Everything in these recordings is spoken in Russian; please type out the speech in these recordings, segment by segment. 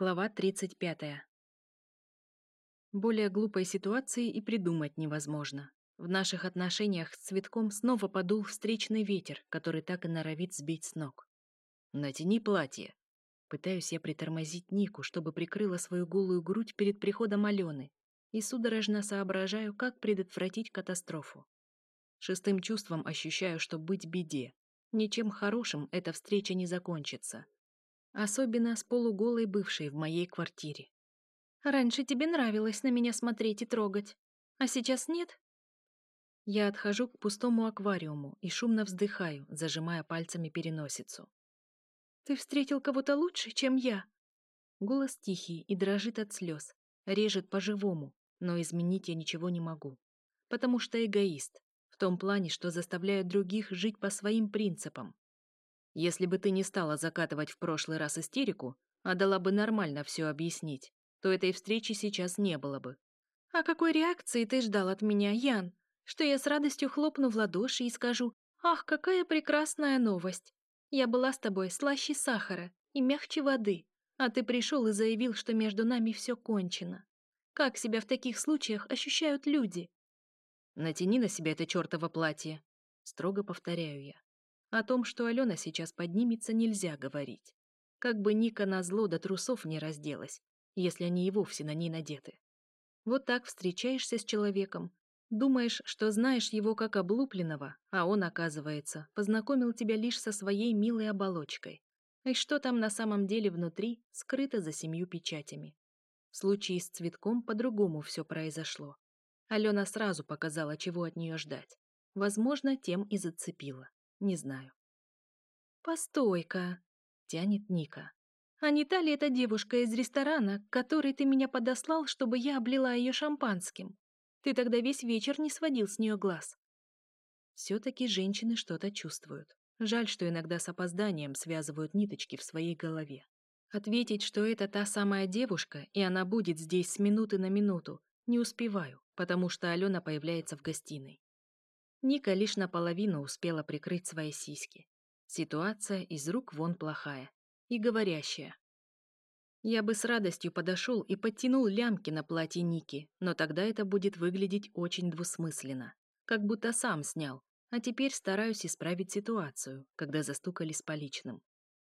Глава 35. Более глупой ситуации и придумать невозможно. В наших отношениях с цветком снова подул встречный ветер, который так и норовит сбить с ног. «Натяни платье!» Пытаюсь я притормозить Нику, чтобы прикрыла свою голую грудь перед приходом Алены, и судорожно соображаю, как предотвратить катастрофу. Шестым чувством ощущаю, что быть беде. Ничем хорошим эта встреча не закончится особенно с полуголой бывшей в моей квартире. «Раньше тебе нравилось на меня смотреть и трогать, а сейчас нет?» Я отхожу к пустому аквариуму и шумно вздыхаю, зажимая пальцами переносицу. «Ты встретил кого-то лучше, чем я?» Голос тихий и дрожит от слез, режет по-живому, но изменить я ничего не могу. Потому что эгоист, в том плане, что заставляет других жить по своим принципам, если бы ты не стала закатывать в прошлый раз истерику, а дала бы нормально все объяснить, то этой встречи сейчас не было бы. А какой реакции ты ждал от меня, Ян? Что я с радостью хлопну в ладоши и скажу «Ах, какая прекрасная новость! Я была с тобой слаще сахара и мягче воды, а ты пришел и заявил, что между нами все кончено. Как себя в таких случаях ощущают люди?» «Натяни на себя это чертово платье», — строго повторяю я. О том, что Алена сейчас поднимется, нельзя говорить. Как бы Ника на зло до трусов не разделась, если они и вовсе на ней надеты. Вот так встречаешься с человеком, думаешь, что знаешь его как облупленного, а он, оказывается, познакомил тебя лишь со своей милой оболочкой. И что там на самом деле внутри, скрыто за семью печатями. В случае с цветком по-другому все произошло. Алена сразу показала, чего от нее ждать. Возможно, тем и зацепила не знаю. «Постой-ка!» — тянет Ника. «А не та ли эта девушка из ресторана, к которой ты меня подослал, чтобы я облила ее шампанским? Ты тогда весь вечер не сводил с нее глаз». Все-таки женщины что-то чувствуют. Жаль, что иногда с опозданием связывают ниточки в своей голове. Ответить, что это та самая девушка, и она будет здесь с минуты на минуту, не успеваю, потому что Алена появляется в гостиной. Ника лишь наполовину успела прикрыть свои сиськи. Ситуация из рук вон плохая. И говорящая. Я бы с радостью подошел и подтянул лямки на платье Ники, но тогда это будет выглядеть очень двусмысленно. Как будто сам снял. А теперь стараюсь исправить ситуацию, когда застукали с поличным.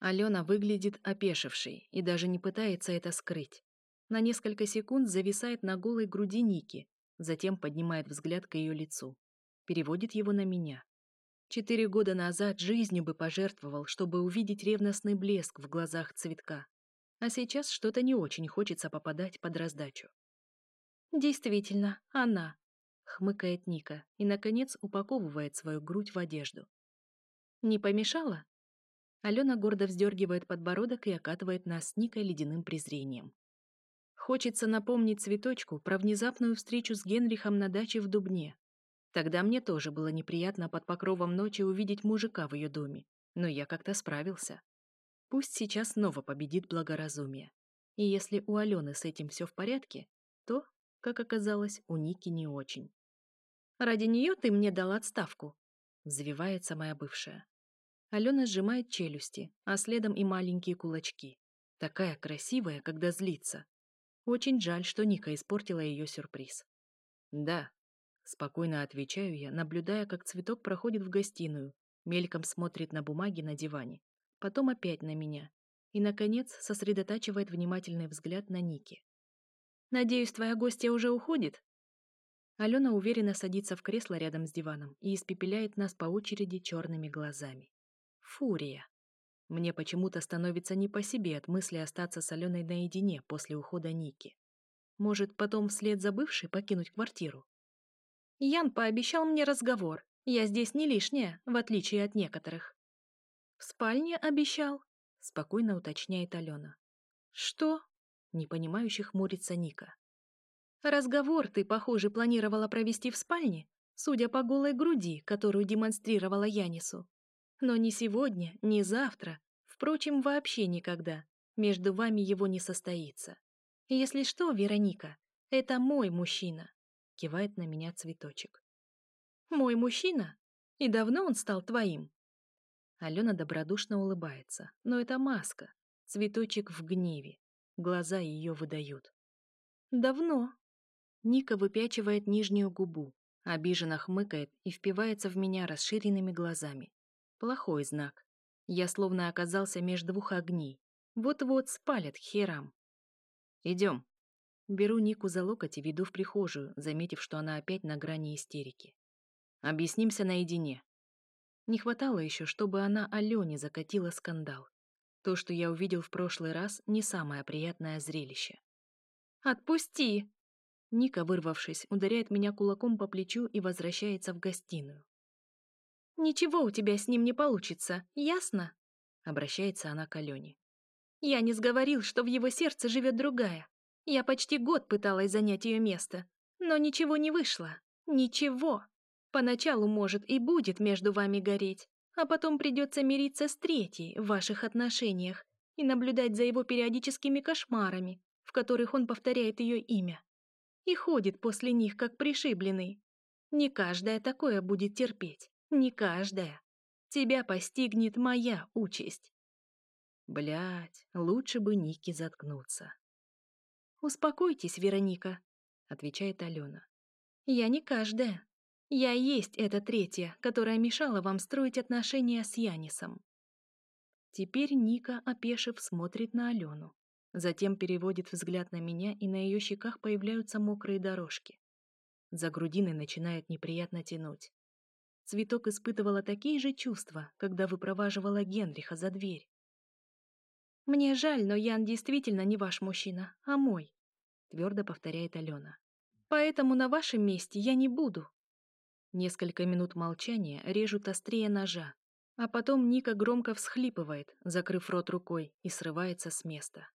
Алена выглядит опешившей и даже не пытается это скрыть. На несколько секунд зависает на голой груди Ники, затем поднимает взгляд к ее лицу переводит его на меня. Четыре года назад жизнью бы пожертвовал, чтобы увидеть ревностный блеск в глазах цветка. А сейчас что-то не очень хочется попадать под раздачу. «Действительно, она», — хмыкает Ника и, наконец, упаковывает свою грудь в одежду. «Не помешала?» Алена гордо вздергивает подбородок и окатывает нас с Никой ледяным презрением. Хочется напомнить цветочку про внезапную встречу с Генрихом на даче в Дубне, Тогда мне тоже было неприятно под покровом ночи увидеть мужика в ее доме, но я как-то справился. Пусть сейчас снова победит благоразумие. И если у Алены с этим все в порядке, то, как оказалось, у Ники не очень. «Ради нее ты мне дал отставку», — взвивается моя бывшая. Алена сжимает челюсти, а следом и маленькие кулачки. Такая красивая, когда злится. Очень жаль, что Ника испортила ее сюрприз. Да, Спокойно отвечаю я, наблюдая, как цветок проходит в гостиную, мельком смотрит на бумаги на диване, потом опять на меня и, наконец, сосредотачивает внимательный взгляд на Ники. «Надеюсь, твоя гостья уже уходит?» Алена уверенно садится в кресло рядом с диваном и испепеляет нас по очереди черными глазами. Фурия. Мне почему-то становится не по себе от мысли остаться с Аленой наедине после ухода Ники. Может, потом вслед за бывшей покинуть квартиру? Ян пообещал мне разговор. Я здесь не лишняя, в отличие от некоторых. В спальне обещал, спокойно уточняет Алена. Что? Непонимающе хмурится Ника. Разговор ты, похоже, планировала провести в спальне, судя по голой груди, которую демонстрировала Янису. Но ни сегодня, ни завтра, впрочем, вообще никогда. Между вами его не состоится. Если что, Вероника, это мой мужчина кивает на меня цветочек. «Мой мужчина! И давно он стал твоим?» Алена добродушно улыбается, но это маска. Цветочек в гневе. Глаза ее выдают. «Давно!» Ника выпячивает нижнюю губу, обиженно хмыкает и впивается в меня расширенными глазами. Плохой знак. Я словно оказался между двух огней. Вот-вот спалят херам. «Идем», Беру Нику за локоть и веду в прихожую, заметив, что она опять на грани истерики. «Объяснимся наедине». Не хватало еще, чтобы она Алене закатила скандал. То, что я увидел в прошлый раз, не самое приятное зрелище. «Отпусти!» Ника, вырвавшись, ударяет меня кулаком по плечу и возвращается в гостиную. «Ничего у тебя с ним не получится, ясно?» Обращается она к Алене. «Я не сговорил, что в его сердце живет другая. Я почти год пыталась занять ее место, но ничего не вышло. Ничего. Поначалу, может, и будет между вами гореть, а потом придется мириться с третьей в ваших отношениях и наблюдать за его периодическими кошмарами, в которых он повторяет ее имя. И ходит после них, как пришибленный. Не каждая такое будет терпеть. Не каждая. Тебя постигнет моя участь. Блять, лучше бы Ники заткнуться. «Успокойтесь, Вероника», — отвечает Алена. «Я не каждая. Я есть эта третья, которая мешала вам строить отношения с Янисом». Теперь Ника, опешив, смотрит на Алену. Затем переводит взгляд на меня, и на ее щеках появляются мокрые дорожки. За грудиной начинает неприятно тянуть. Цветок испытывала такие же чувства, когда выпроваживала Генриха за дверь. «Мне жаль, но Ян действительно не ваш мужчина, а мой», — твердо повторяет Алена. «Поэтому на вашем месте я не буду». Несколько минут молчания режут острее ножа, а потом Ника громко всхлипывает, закрыв рот рукой, и срывается с места.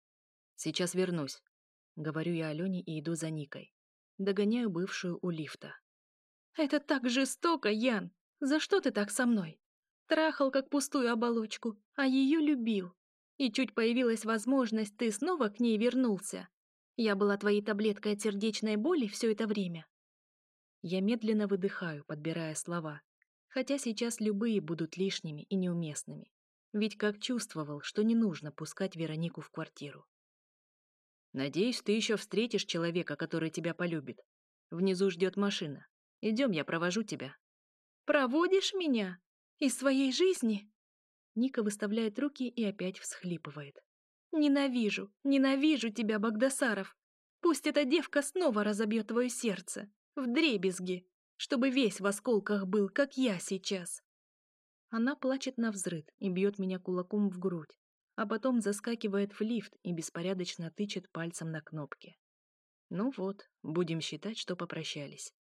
«Сейчас вернусь», — говорю я Алене и иду за Никой. Догоняю бывшую у лифта. «Это так жестоко, Ян! За что ты так со мной? Трахал, как пустую оболочку, а ее любил и чуть появилась возможность, ты снова к ней вернулся. Я была твоей таблеткой от сердечной боли все это время». Я медленно выдыхаю, подбирая слова, хотя сейчас любые будут лишними и неуместными, ведь как чувствовал, что не нужно пускать Веронику в квартиру. «Надеюсь, ты еще встретишь человека, который тебя полюбит. Внизу ждет машина. Идем, я провожу тебя». «Проводишь меня? Из своей жизни?» Ника выставляет руки и опять всхлипывает. «Ненавижу, ненавижу тебя, Богдасаров. Пусть эта девка снова разобьет твое сердце! В дребезги! Чтобы весь в осколках был, как я сейчас!» Она плачет на взрыд и бьет меня кулаком в грудь, а потом заскакивает в лифт и беспорядочно тычет пальцем на кнопки. Ну вот, будем считать, что попрощались.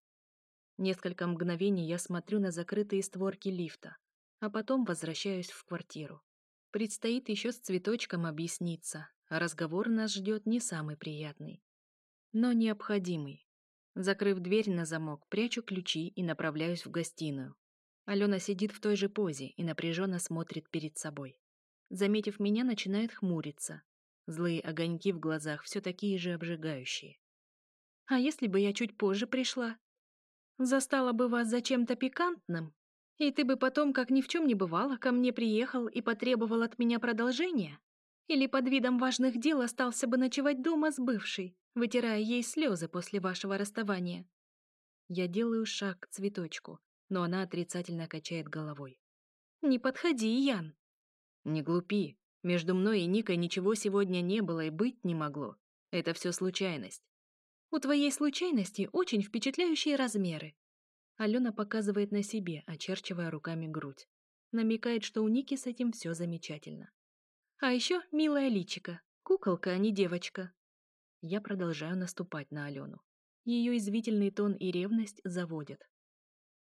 Несколько мгновений я смотрю на закрытые створки лифта, а потом возвращаюсь в квартиру. Предстоит еще с цветочком объясниться, разговор нас ждет не самый приятный, но необходимый. Закрыв дверь на замок, прячу ключи и направляюсь в гостиную. Алена сидит в той же позе и напряженно смотрит перед собой. Заметив меня, начинает хмуриться. Злые огоньки в глазах все такие же обжигающие. «А если бы я чуть позже пришла? Застала бы вас за чем-то пикантным?» И ты бы потом, как ни в чем не бывало, ко мне приехал и потребовал от меня продолжения? Или под видом важных дел остался бы ночевать дома с бывшей, вытирая ей слезы после вашего расставания? Я делаю шаг к цветочку, но она отрицательно качает головой. «Не подходи, Ян!» «Не глупи. Между мной и Никой ничего сегодня не было и быть не могло. Это все случайность». «У твоей случайности очень впечатляющие размеры. Алена показывает на себе, очерчивая руками грудь. Намекает, что у Ники с этим все замечательно. А еще милая личика. Куколка, а не девочка. Я продолжаю наступать на Алену. Ее извительный тон и ревность заводят.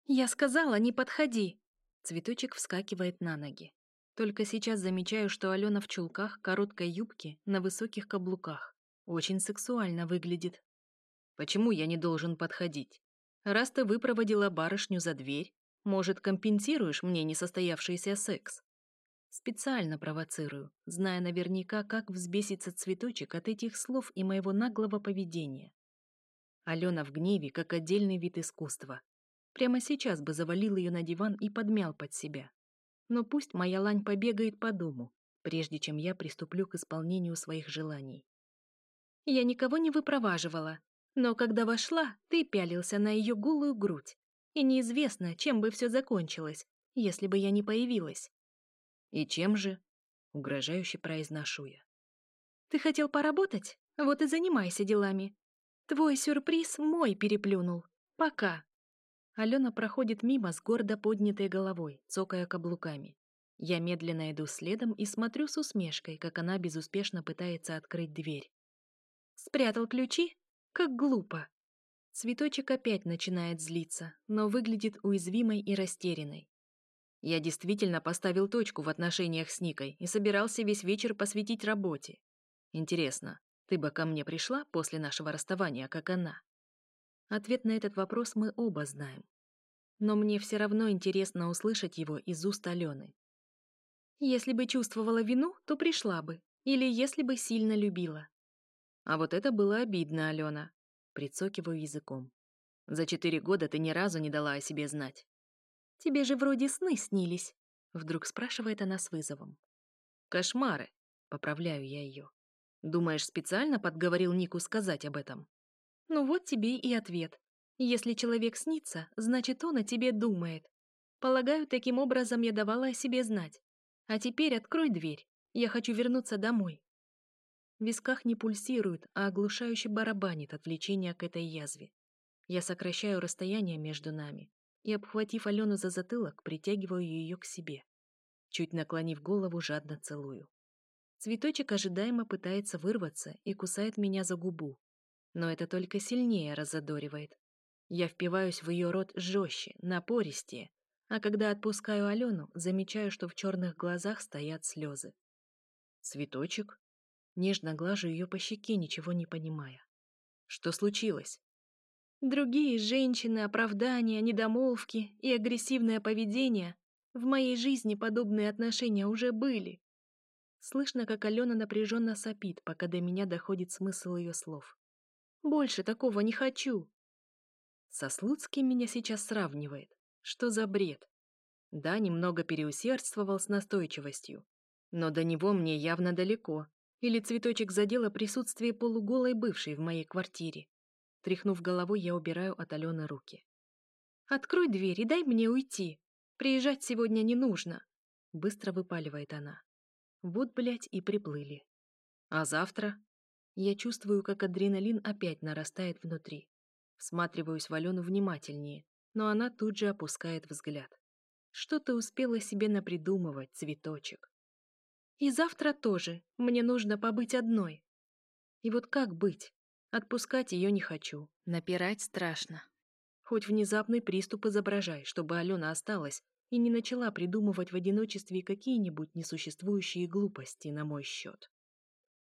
«Я сказала, не подходи!» Цветочек вскакивает на ноги. Только сейчас замечаю, что Алена в чулках, короткой юбке, на высоких каблуках. Очень сексуально выглядит. «Почему я не должен подходить?» Раз ты выпроводила барышню за дверь, может, компенсируешь мне несостоявшийся секс? Специально провоцирую, зная наверняка, как взбесится цветочек от этих слов и моего наглого поведения. Алена в гневе, как отдельный вид искусства. Прямо сейчас бы завалил ее на диван и подмял под себя. Но пусть моя лань побегает по дому, прежде чем я приступлю к исполнению своих желаний. «Я никого не выпроваживала», но когда вошла, ты пялился на ее голую грудь, и неизвестно, чем бы все закончилось, если бы я не появилась. «И чем же?» — угрожающе произношу я. «Ты хотел поработать? Вот и занимайся делами. Твой сюрприз мой переплюнул. Пока!» Алена проходит мимо с гордо поднятой головой, цокая каблуками. Я медленно иду следом и смотрю с усмешкой, как она безуспешно пытается открыть дверь. «Спрятал ключи?» Как глупо. Цветочек опять начинает злиться, но выглядит уязвимой и растерянной. Я действительно поставил точку в отношениях с Никой и собирался весь вечер посвятить работе. Интересно, ты бы ко мне пришла после нашего расставания, как она? Ответ на этот вопрос мы оба знаем. Но мне все равно интересно услышать его из уст Алены. Если бы чувствовала вину, то пришла бы. Или если бы сильно любила. А вот это было обидно, Алена. Прицокиваю языком. За четыре года ты ни разу не дала о себе знать. Тебе же вроде сны снились. Вдруг спрашивает она с вызовом. Кошмары. Поправляю я ее. Думаешь, специально подговорил Нику сказать об этом? Ну вот тебе и ответ. Если человек снится, значит, он о тебе думает. Полагаю, таким образом я давала о себе знать. А теперь открой дверь. Я хочу вернуться домой. В висках не пульсирует, а оглушающе барабанит отвлечения к этой язве. Я сокращаю расстояние между нами и, обхватив Алену за затылок, притягиваю ее к себе. Чуть наклонив голову, жадно целую. Цветочек ожидаемо пытается вырваться и кусает меня за губу. Но это только сильнее разодоривает. Я впиваюсь в ее рот жестче, напористее, а когда отпускаю Алену, замечаю, что в черных глазах стоят слезы. «Цветочек?» нежно глажу ее по щеке, ничего не понимая. Что случилось? Другие женщины, оправдания, недомолвки и агрессивное поведение в моей жизни подобные отношения уже были. Слышно, как Алена напряженно сопит, пока до меня доходит смысл ее слов. Больше такого не хочу. Со Слуцким меня сейчас сравнивает. Что за бред? Да, немного переусердствовал с настойчивостью. Но до него мне явно далеко, или цветочек задело присутствие полуголой бывшей в моей квартире. Тряхнув головой, я убираю от Алены руки. «Открой дверь и дай мне уйти. Приезжать сегодня не нужно», — быстро выпаливает она. Вот, блядь, и приплыли. А завтра? Я чувствую, как адреналин опять нарастает внутри. Всматриваюсь в Алену внимательнее, но она тут же опускает взгляд. Что ты успела себе напридумывать, цветочек. И завтра тоже. Мне нужно побыть одной. И вот как быть? Отпускать ее не хочу. Напирать страшно. Хоть внезапный приступ изображай, чтобы Алена осталась и не начала придумывать в одиночестве какие-нибудь несуществующие глупости на мой счет.